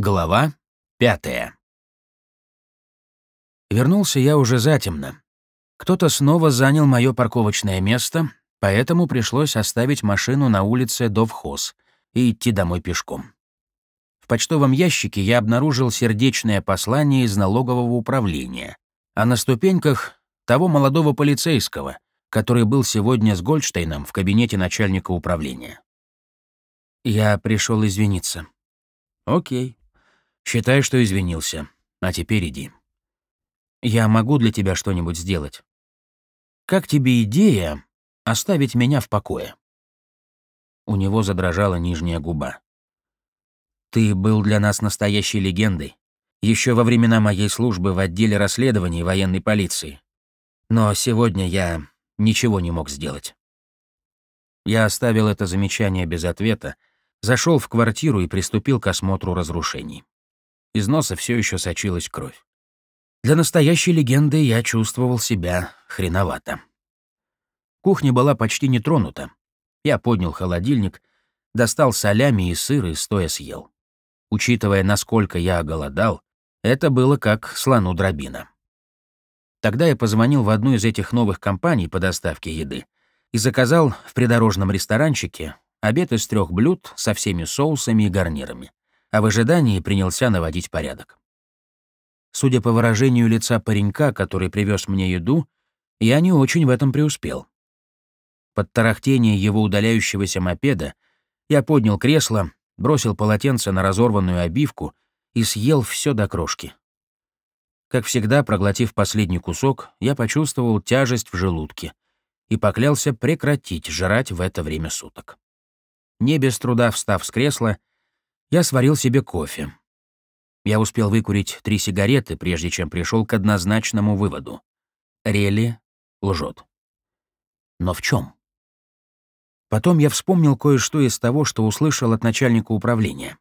Глава пятая. Вернулся я уже затемно. Кто-то снова занял мое парковочное место, поэтому пришлось оставить машину на улице Довхоз и идти домой пешком. В почтовом ящике я обнаружил сердечное послание из налогового управления, а на ступеньках того молодого полицейского, который был сегодня с Гольдштейном в кабинете начальника управления. Я пришел извиниться. Окей. Считай, что извинился. А теперь иди. Я могу для тебя что-нибудь сделать. Как тебе идея оставить меня в покое?» У него задрожала нижняя губа. «Ты был для нас настоящей легендой, еще во времена моей службы в отделе расследований военной полиции. Но сегодня я ничего не мог сделать». Я оставил это замечание без ответа, зашел в квартиру и приступил к осмотру разрушений. Из носа все еще сочилась кровь. Для настоящей легенды я чувствовал себя хреновато. Кухня была почти не тронута. Я поднял холодильник, достал солями и сыр и стоя съел. Учитывая, насколько я оголодал, это было как слону дробина. Тогда я позвонил в одну из этих новых компаний по доставке еды и заказал в придорожном ресторанчике обед из трех блюд со всеми соусами и гарнирами, а в ожидании принялся наводить порядок. Судя по выражению лица паренька, который привез мне еду, я не очень в этом преуспел. Под тарахтение его удаляющегося мопеда я поднял кресло, бросил полотенце на разорванную обивку и съел все до крошки. Как всегда, проглотив последний кусок, я почувствовал тяжесть в желудке и поклялся прекратить жрать в это время суток. Не без труда встав с кресла, я сварил себе кофе. Я успел выкурить три сигареты, прежде чем пришел к однозначному выводу. Рели лжет. Но в чем? Потом я вспомнил кое-что из того, что услышал от начальника управления.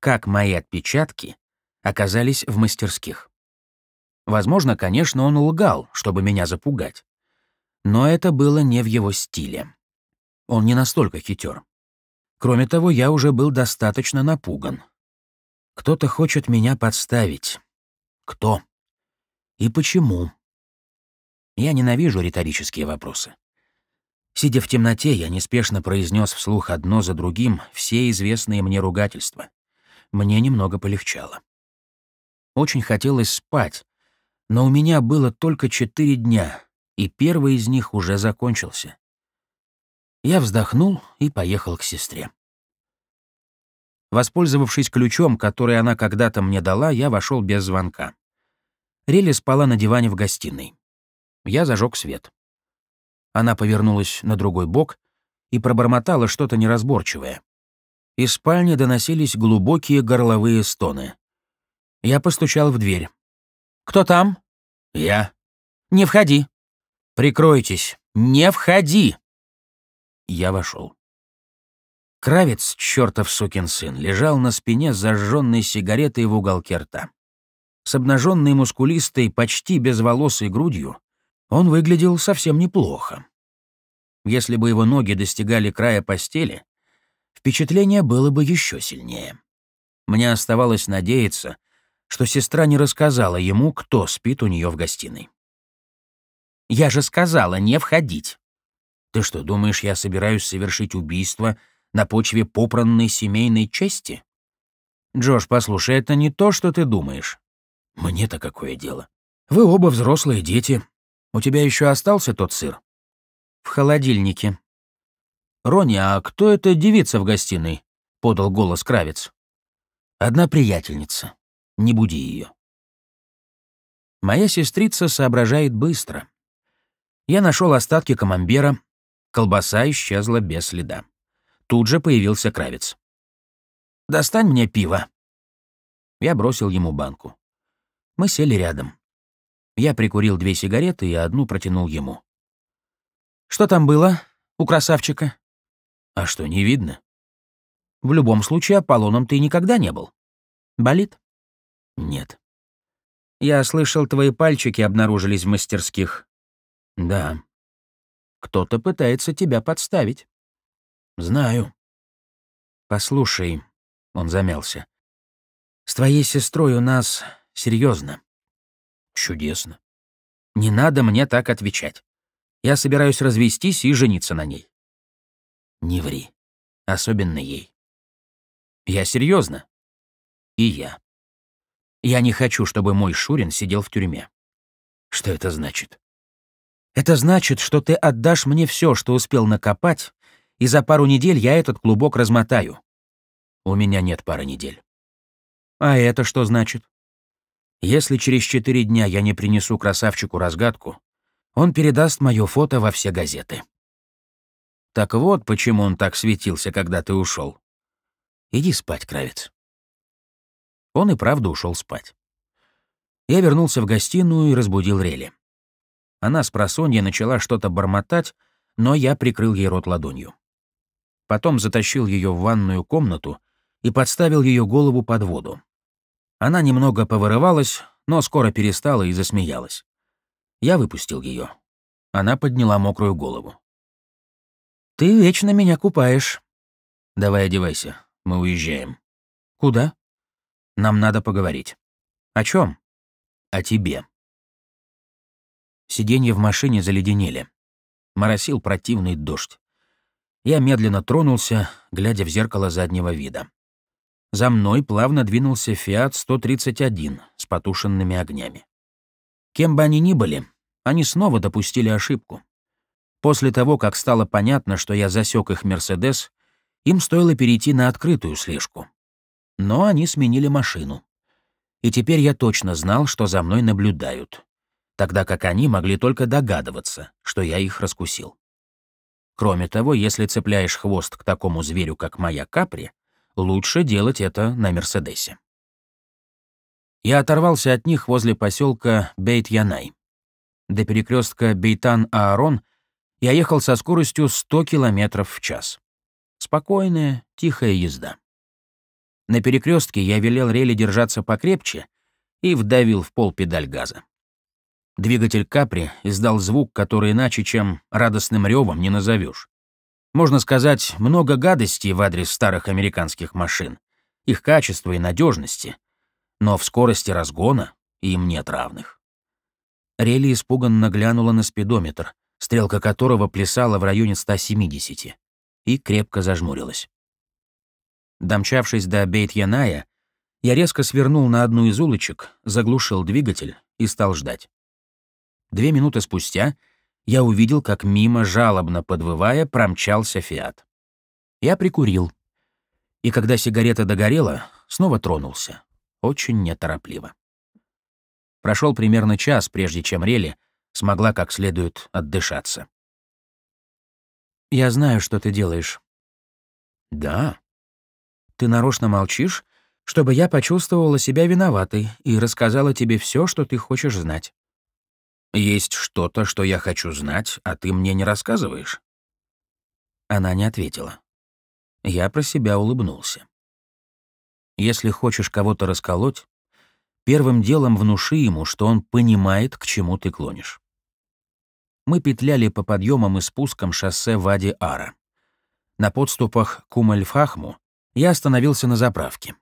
Как мои отпечатки оказались в мастерских. Возможно, конечно, он лгал, чтобы меня запугать. Но это было не в его стиле. Он не настолько хитер. Кроме того, я уже был достаточно напуган. Кто-то хочет меня подставить. Кто? И почему? Я ненавижу риторические вопросы. Сидя в темноте, я неспешно произнес вслух одно за другим все известные мне ругательства. Мне немного полегчало. Очень хотелось спать, но у меня было только четыре дня, и первый из них уже закончился. Я вздохнул и поехал к сестре. Воспользовавшись ключом, который она когда-то мне дала, я вошел без звонка. Рели спала на диване в гостиной. Я зажег свет. Она повернулась на другой бок и пробормотала что-то неразборчивое. Из спальни доносились глубокие горловые стоны. Я постучал в дверь. «Кто там?» «Я». «Не входи». «Прикройтесь. Не входи». Я вошел. Кравец, чертов сукин сын, лежал на спине с зажженной сигаретой в уголке рта. С обнаженной мускулистой, почти безволосой грудью он выглядел совсем неплохо. Если бы его ноги достигали края постели, впечатление было бы еще сильнее. Мне оставалось надеяться, что сестра не рассказала ему, кто спит у нее в гостиной. «Я же сказала не входить!» «Ты что, думаешь, я собираюсь совершить убийство на почве попранной семейной чести?» «Джош, послушай, это не то, что ты думаешь». «Мне-то какое дело? Вы оба взрослые дети, у тебя еще остался тот сыр? В холодильнике. Рони, а кто эта девица в гостиной? Подал голос Кравец. Одна приятельница. Не буди ее. Моя сестрица соображает быстро. Я нашел остатки камамбера. Колбаса исчезла без следа. Тут же появился Кравец. «Достань мне пиво». Я бросил ему банку. Мы сели рядом. Я прикурил две сигареты и одну протянул ему. «Что там было у красавчика?» «А что, не видно?» «В любом случае, Аполлоном ты никогда не был. Болит?» «Нет». «Я слышал, твои пальчики обнаружились в мастерских». «Да». «Кто-то пытается тебя подставить». «Знаю». «Послушай», — он замялся, С твоей сестрой у нас серьезно. Чудесно. Не надо мне так отвечать. Я собираюсь развестись и жениться на ней. Не ври. Особенно ей. Я серьезно. И я. Я не хочу, чтобы мой Шурин сидел в тюрьме. Что это значит? Это значит, что ты отдашь мне все, что успел накопать, и за пару недель я этот клубок размотаю. У меня нет пары недель. А это что значит? Если через четыре дня я не принесу красавчику разгадку, он передаст мое фото во все газеты. Так вот, почему он так светился, когда ты ушел. Иди спать, Кравец. Он и правда ушел спать. Я вернулся в гостиную и разбудил Рели. Она с просонья начала что-то бормотать, но я прикрыл ей рот ладонью. Потом затащил ее в ванную комнату и подставил ее голову под воду. Она немного повырывалась, но скоро перестала и засмеялась. Я выпустил ее. Она подняла мокрую голову. «Ты вечно меня купаешь». «Давай одевайся, мы уезжаем». «Куда?» «Нам надо поговорить». «О чем? «О тебе». Сиденья в машине заледенели. Моросил противный дождь. Я медленно тронулся, глядя в зеркало заднего вида. За мной плавно двинулся «Фиат-131» с потушенными огнями. Кем бы они ни были, они снова допустили ошибку. После того, как стало понятно, что я засек их «Мерседес», им стоило перейти на открытую слежку. Но они сменили машину. И теперь я точно знал, что за мной наблюдают, тогда как они могли только догадываться, что я их раскусил. Кроме того, если цепляешь хвост к такому зверю, как моя капри, лучше делать это на Мерседесе. Я оторвался от них возле поселка Бейт-Янай. До перекрестка Бейтан-Аарон я ехал со скоростью 100 км в час. Спокойная, тихая езда. На перекрестке я велел рели держаться покрепче и вдавил в пол педаль газа. Двигатель Капри издал звук, который иначе, чем радостным ревом, не назовешь. Можно сказать, много гадостей в адрес старых американских машин, их качества и надежности, но в скорости разгона им нет равных. Рели испуганно глянула на спидометр, стрелка которого плясала в районе 170, и крепко зажмурилась. Домчавшись до Бейт-Яная, я резко свернул на одну из улочек, заглушил двигатель и стал ждать. Две минуты спустя я увидел, как мимо, жалобно подвывая, промчался «Фиат». Я прикурил. И когда сигарета догорела, снова тронулся. Очень неторопливо. Прошел примерно час, прежде чем Рели смогла как следует отдышаться. «Я знаю, что ты делаешь». «Да». «Ты нарочно молчишь, чтобы я почувствовала себя виноватой и рассказала тебе все, что ты хочешь знать». «Есть что-то, что я хочу знать, а ты мне не рассказываешь?» Она не ответила. Я про себя улыбнулся. Если хочешь кого-то расколоть, первым делом внуши ему, что он понимает, к чему ты клонишь. Мы петляли по подъемам и спускам шоссе Вади-Ара. На подступах к Умальфахму я остановился на заправке.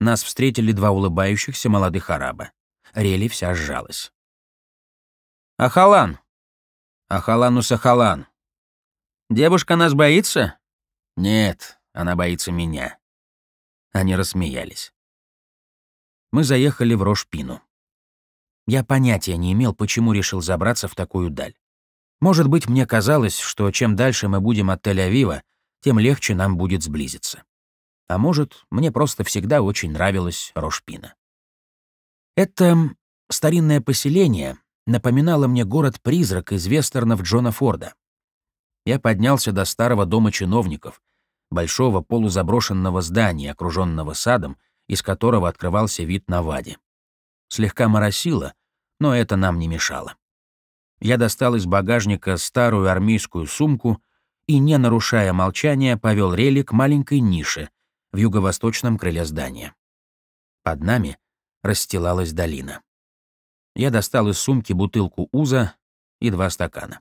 Нас встретили два улыбающихся молодых араба. Рели вся сжалась. «Ахалан!» «Ахалану Сахалан!» «Девушка нас боится?» «Нет, она боится меня». Они рассмеялись. Мы заехали в Рошпину. Я понятия не имел, почему решил забраться в такую даль. Может быть, мне казалось, что чем дальше мы будем от Тель-Авива, тем легче нам будет сблизиться. А может, мне просто всегда очень нравилась Рошпина. Это старинное поселение, напоминала мне город-призрак из вестернов Джона Форда. Я поднялся до старого дома чиновников, большого полузаброшенного здания, окруженного садом, из которого открывался вид на Ваде. Слегка моросило, но это нам не мешало. Я достал из багажника старую армейскую сумку и, не нарушая молчания, повел рели к маленькой нише в юго-восточном крыле здания. Под нами расстилалась долина. Я достал из сумки бутылку уза и два стакана.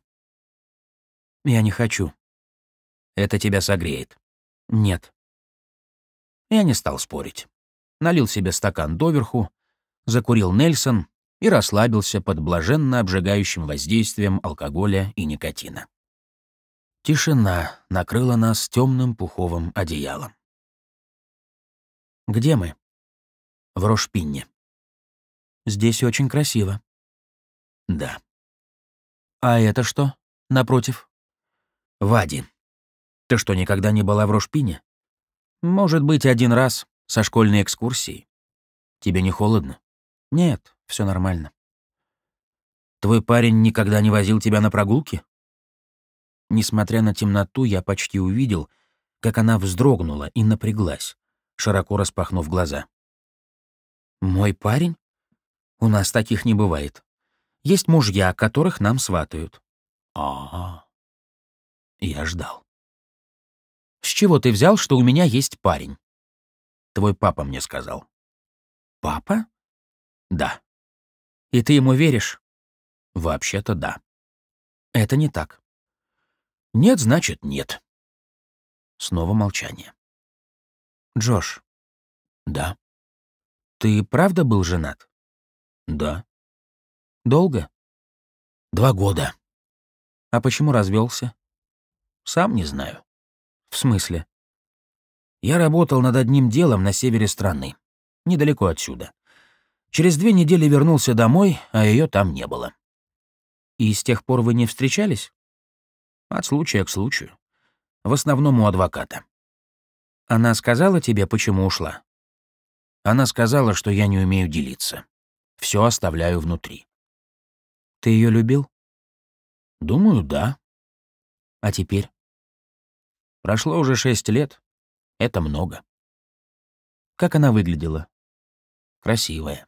«Я не хочу». «Это тебя согреет». «Нет». Я не стал спорить. налил себе стакан доверху, закурил Нельсон и расслабился под блаженно обжигающим воздействием алкоголя и никотина. Тишина накрыла нас темным пуховым одеялом. «Где мы?» «В Рошпинне». «Здесь очень красиво». «Да». «А это что, напротив?» «Вади. Ты что, никогда не была в Рошпине?» «Может быть, один раз, со школьной экскурсией. Тебе не холодно?» «Нет, все нормально». «Твой парень никогда не возил тебя на прогулки?» Несмотря на темноту, я почти увидел, как она вздрогнула и напряглась, широко распахнув глаза. «Мой парень? У нас таких не бывает. Есть мужья, которых нам сватают». А, -а, Я ждал. «С чего ты взял, что у меня есть парень?» «Твой папа мне сказал». «Папа?» «Да». «И ты ему веришь?» «Вообще-то да». «Это не так. Нет, значит, нет. Снова молчание. Джош. Да. Ты правда был женат? Да. Долго? Два года. А почему развелся? Сам не знаю. В смысле? Я работал над одним делом на севере страны, недалеко отсюда. Через две недели вернулся домой, а ее там не было. И с тех пор вы не встречались? От случая к случаю. В основном у адвоката. Она сказала тебе, почему ушла? Она сказала, что я не умею делиться. Все оставляю внутри. Ты ее любил? Думаю, да. А теперь? Прошло уже шесть лет. Это много. Как она выглядела? Красивая.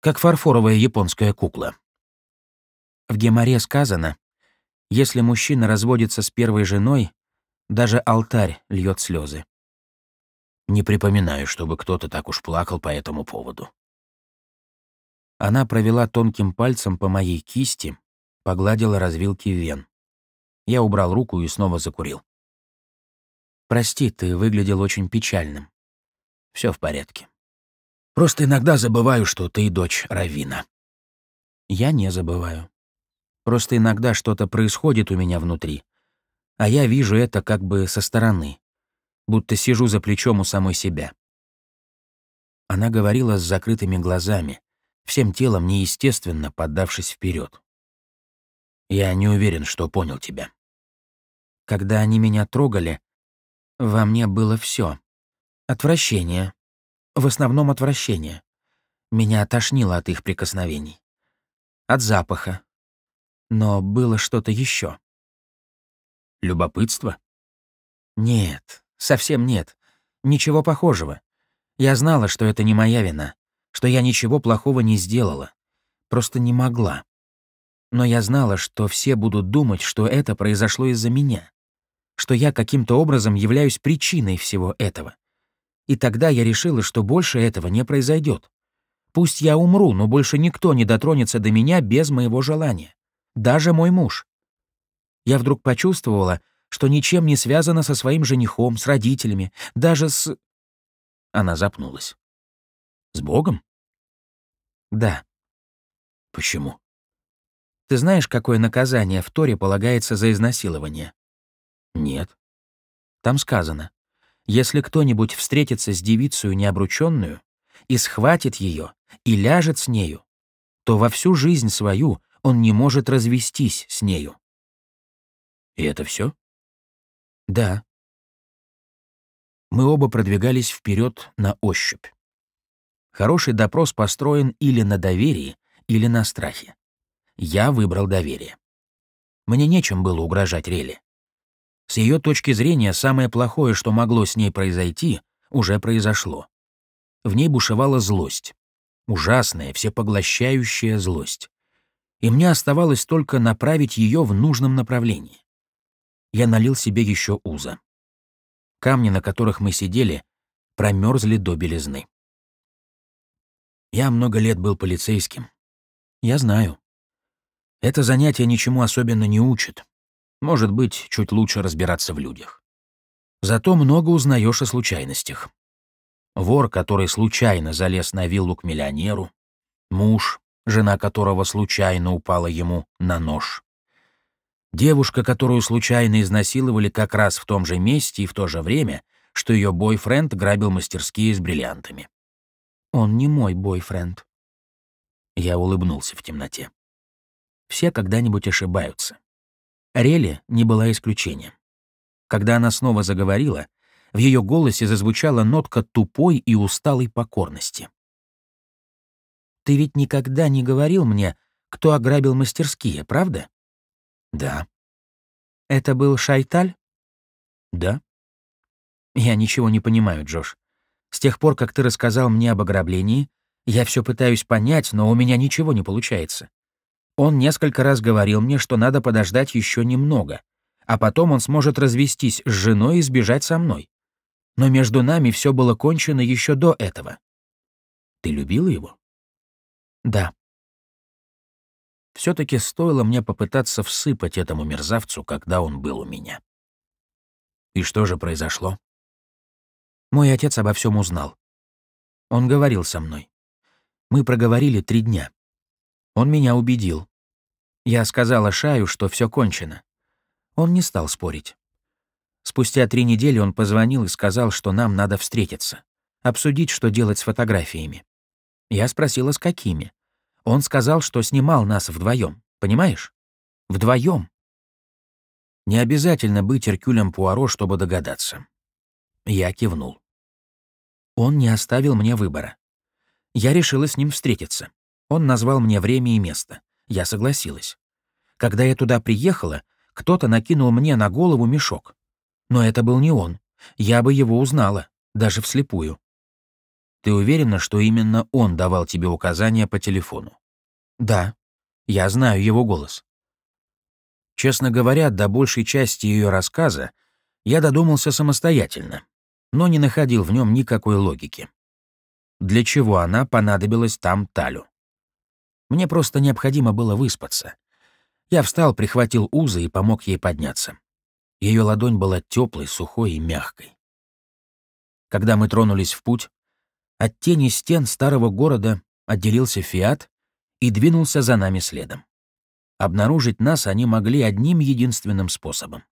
Как фарфоровая японская кукла. В геморе сказано, если мужчина разводится с первой женой, даже алтарь льет слезы. Не припоминаю, чтобы кто-то так уж плакал по этому поводу. Она провела тонким пальцем по моей кисти, погладила развилки вен. Я убрал руку и снова закурил. «Прости, ты выглядел очень печальным. Все в порядке. Просто иногда забываю, что ты дочь Равина». «Я не забываю. Просто иногда что-то происходит у меня внутри, а я вижу это как бы со стороны, будто сижу за плечом у самой себя. Она говорила с закрытыми глазами, всем телом неестественно поддавшись вперед. Я не уверен, что понял тебя. Когда они меня трогали, во мне было все: Отвращение. В основном отвращение. Меня тошнило от их прикосновений. От запаха, но было что-то еще. Любопытство? Нет, совсем нет. Ничего похожего. Я знала, что это не моя вина, что я ничего плохого не сделала. Просто не могла. Но я знала, что все будут думать, что это произошло из-за меня, что я каким-то образом являюсь причиной всего этого. И тогда я решила, что больше этого не произойдет. Пусть я умру, но больше никто не дотронется до меня без моего желания даже мой муж. Я вдруг почувствовала, что ничем не связана со своим женихом, с родителями, даже с... Она запнулась. С Богом? Да. Почему? Ты знаешь, какое наказание в Торе полагается за изнасилование? Нет. Там сказано, если кто-нибудь встретится с девицей необрученную и схватит ее и ляжет с нею, то во всю жизнь свою он не может развестись с нею. И это все? Да. Мы оба продвигались вперед на ощупь. Хороший допрос построен или на доверии, или на страхе. Я выбрал доверие. Мне нечем было угрожать Реле. С ее точки зрения, самое плохое, что могло с ней произойти, уже произошло. В ней бушевала злость. Ужасная, всепоглощающая злость и мне оставалось только направить ее в нужном направлении. Я налил себе еще уза. Камни, на которых мы сидели, промерзли до белизны. Я много лет был полицейским. Я знаю. Это занятие ничему особенно не учит. Может быть, чуть лучше разбираться в людях. Зато много узнаешь о случайностях. вор, который случайно залез на виллу к миллионеру, муж, жена которого случайно упала ему на нож, девушка, которую случайно изнасиловали как раз в том же месте и в то же время, что ее бойфренд грабил мастерские с бриллиантами. Он не мой бойфренд. Я улыбнулся в темноте. Все когда-нибудь ошибаются. Рели не была исключением. Когда она снова заговорила, в ее голосе зазвучала нотка тупой и усталой покорности. «Ты ведь никогда не говорил мне, кто ограбил мастерские, правда?» «Да». «Это был Шайталь?» «Да». «Я ничего не понимаю, Джош. С тех пор, как ты рассказал мне об ограблении, я все пытаюсь понять, но у меня ничего не получается. Он несколько раз говорил мне, что надо подождать еще немного, а потом он сможет развестись с женой и сбежать со мной. Но между нами все было кончено еще до этого. Ты любила его? Да. Все-таки стоило мне попытаться всыпать этому мерзавцу, когда он был у меня. И что же произошло? Мой отец обо всем узнал. Он говорил со мной. Мы проговорили три дня. Он меня убедил. Я сказала Шаю, что все кончено. Он не стал спорить. Спустя три недели он позвонил и сказал, что нам надо встретиться, обсудить, что делать с фотографиями. Я спросила, с какими. Он сказал, что снимал нас вдвоем, понимаешь? Вдвоем. Не обязательно быть Эркюлем Пуаро, чтобы догадаться. Я кивнул. Он не оставил мне выбора. Я решила с ним встретиться. Он назвал мне время и место. Я согласилась. Когда я туда приехала, кто-то накинул мне на голову мешок. Но это был не он. Я бы его узнала, даже вслепую. Ты уверена, что именно он давал тебе указания по телефону? Да. Я знаю его голос. Честно говоря, до большей части ее рассказа я додумался самостоятельно, но не находил в нем никакой логики. Для чего она понадобилась там Талю? Мне просто необходимо было выспаться. Я встал, прихватил узы и помог ей подняться. Ее ладонь была теплой, сухой и мягкой. Когда мы тронулись в путь, от тени стен старого города отделился «Фиат» и двинулся за нами следом. Обнаружить нас они могли одним единственным способом.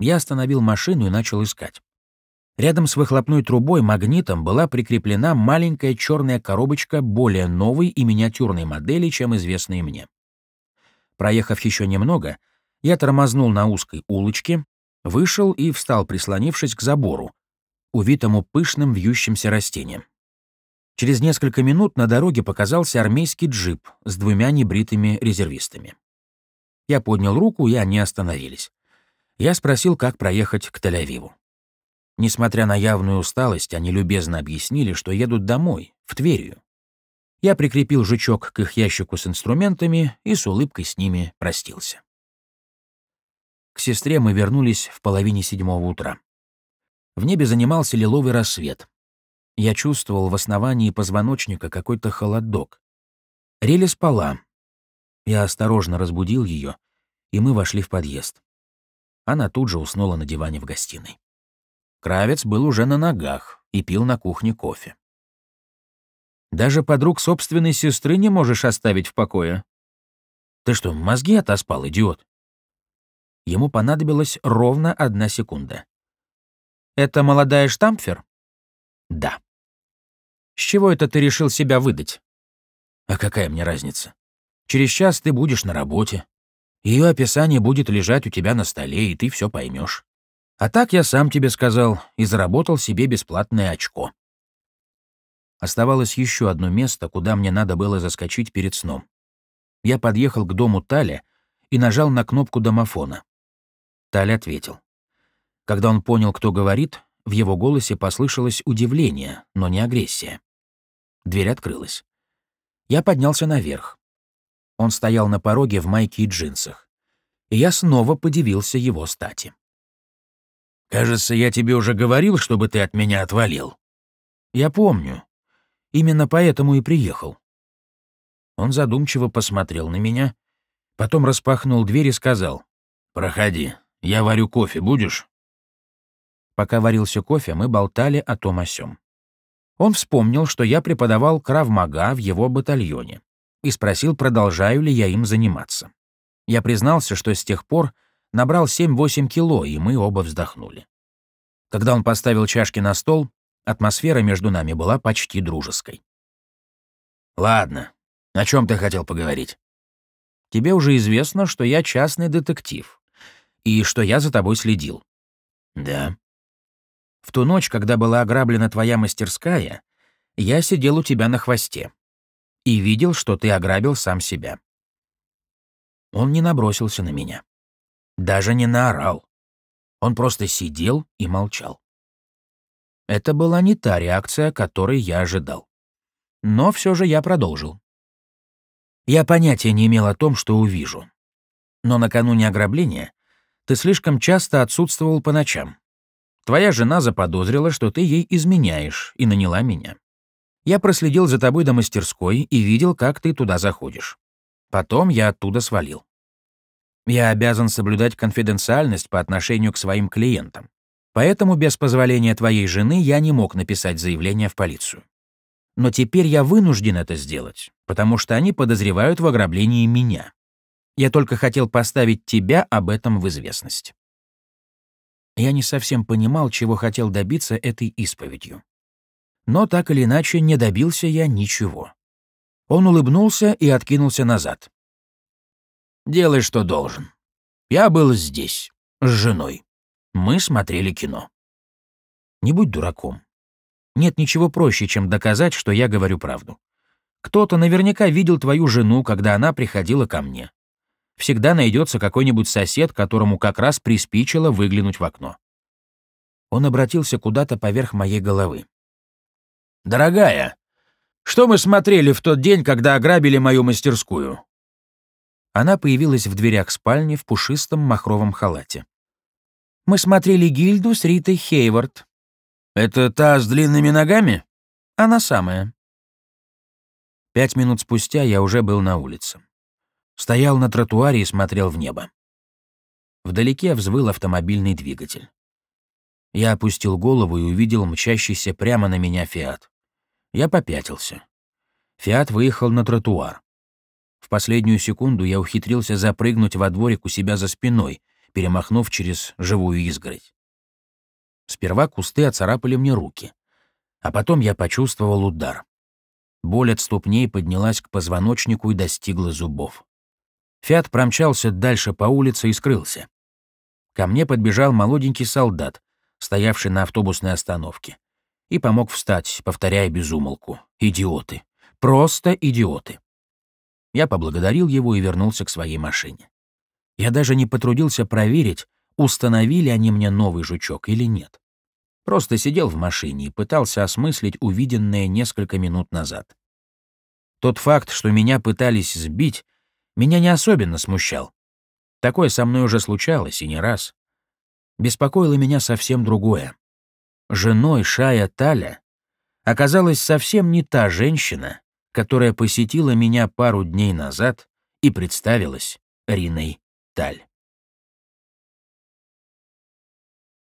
Я остановил машину и начал искать. Рядом с выхлопной трубой магнитом была прикреплена маленькая черная коробочка более новой и миниатюрной модели, чем известные мне. Проехав еще немного, я тормознул на узкой улочке, вышел и встал, прислонившись к забору, увитому пышным вьющимся растением. Через несколько минут на дороге показался армейский джип с двумя небритыми резервистами. Я поднял руку, и они остановились. Я спросил, как проехать к Тель-Авиву. Несмотря на явную усталость, они любезно объяснили, что едут домой, в Тверию. Я прикрепил жучок к их ящику с инструментами и с улыбкой с ними простился. К сестре мы вернулись в половине седьмого утра. В небе занимался лиловый рассвет. Я чувствовал в основании позвоночника какой-то холодок. Рели спала. Я осторожно разбудил ее, и мы вошли в подъезд. Она тут же уснула на диване в гостиной. Кравец был уже на ногах и пил на кухне кофе. «Даже подруг собственной сестры не можешь оставить в покое. Ты что, мозги отоспал, идиот?» Ему понадобилась ровно одна секунда. «Это молодая штампфер?» «Да». «С чего это ты решил себя выдать?» «А какая мне разница? Через час ты будешь на работе. Ее описание будет лежать у тебя на столе, и ты все поймешь. А так я сам тебе сказал и заработал себе бесплатное очко». Оставалось еще одно место, куда мне надо было заскочить перед сном. Я подъехал к дому Таля и нажал на кнопку домофона. Таль ответил. Когда он понял, кто говорит, в его голосе послышалось удивление, но не агрессия. Дверь открылась. Я поднялся наверх. Он стоял на пороге в майке и джинсах. И я снова подивился его стати. «Кажется, я тебе уже говорил, чтобы ты от меня отвалил». «Я помню. Именно поэтому и приехал». Он задумчиво посмотрел на меня, потом распахнул дверь и сказал, «Проходи, я варю кофе, будешь?» Пока варился кофе, мы болтали о том о сём. Он вспомнил, что я преподавал кравмага в его батальоне и спросил, продолжаю ли я им заниматься. Я признался, что с тех пор набрал 7-8 кило, и мы оба вздохнули. Когда он поставил чашки на стол, атмосфера между нами была почти дружеской. «Ладно, о чем ты хотел поговорить?» «Тебе уже известно, что я частный детектив, и что я за тобой следил». «Да». «В ту ночь, когда была ограблена твоя мастерская, я сидел у тебя на хвосте и видел, что ты ограбил сам себя. Он не набросился на меня. Даже не наорал. Он просто сидел и молчал. Это была не та реакция, которой я ожидал. Но все же я продолжил. Я понятия не имел о том, что увижу. Но накануне ограбления ты слишком часто отсутствовал по ночам. Твоя жена заподозрила, что ты ей изменяешь, и наняла меня. Я проследил за тобой до мастерской и видел, как ты туда заходишь. Потом я оттуда свалил. Я обязан соблюдать конфиденциальность по отношению к своим клиентам. Поэтому без позволения твоей жены я не мог написать заявление в полицию. Но теперь я вынужден это сделать, потому что они подозревают в ограблении меня. Я только хотел поставить тебя об этом в известность. Я не совсем понимал, чего хотел добиться этой исповедью. Но так или иначе не добился я ничего. Он улыбнулся и откинулся назад. «Делай, что должен. Я был здесь, с женой. Мы смотрели кино. Не будь дураком. Нет ничего проще, чем доказать, что я говорю правду. Кто-то наверняка видел твою жену, когда она приходила ко мне. Всегда найдется какой-нибудь сосед, которому как раз приспичило выглянуть в окно. Он обратился куда-то поверх моей головы. «Дорогая, что мы смотрели в тот день, когда ограбили мою мастерскую?» Она появилась в дверях спальни в пушистом махровом халате. «Мы смотрели гильду с Ритой Хейвард». «Это та с длинными ногами?» «Она самая». Пять минут спустя я уже был на улице. Стоял на тротуаре и смотрел в небо. Вдалеке взвыл автомобильный двигатель. Я опустил голову и увидел мчащийся прямо на меня «Фиат». Я попятился. Фиат выехал на тротуар. В последнюю секунду я ухитрился запрыгнуть во дворик у себя за спиной, перемахнув через живую изгородь. Сперва кусты оцарапали мне руки, а потом я почувствовал удар. Боль от ступней поднялась к позвоночнику и достигла зубов. Фиат промчался дальше по улице и скрылся. Ко мне подбежал молоденький солдат, стоявший на автобусной остановке и помог встать, повторяя безумолку. «Идиоты! Просто идиоты!» Я поблагодарил его и вернулся к своей машине. Я даже не потрудился проверить, установили они мне новый жучок или нет. Просто сидел в машине и пытался осмыслить увиденное несколько минут назад. Тот факт, что меня пытались сбить, меня не особенно смущал. Такое со мной уже случалось и не раз. Беспокоило меня совсем другое женой Шая Таля оказалась совсем не та женщина, которая посетила меня пару дней назад и представилась Риной Таль.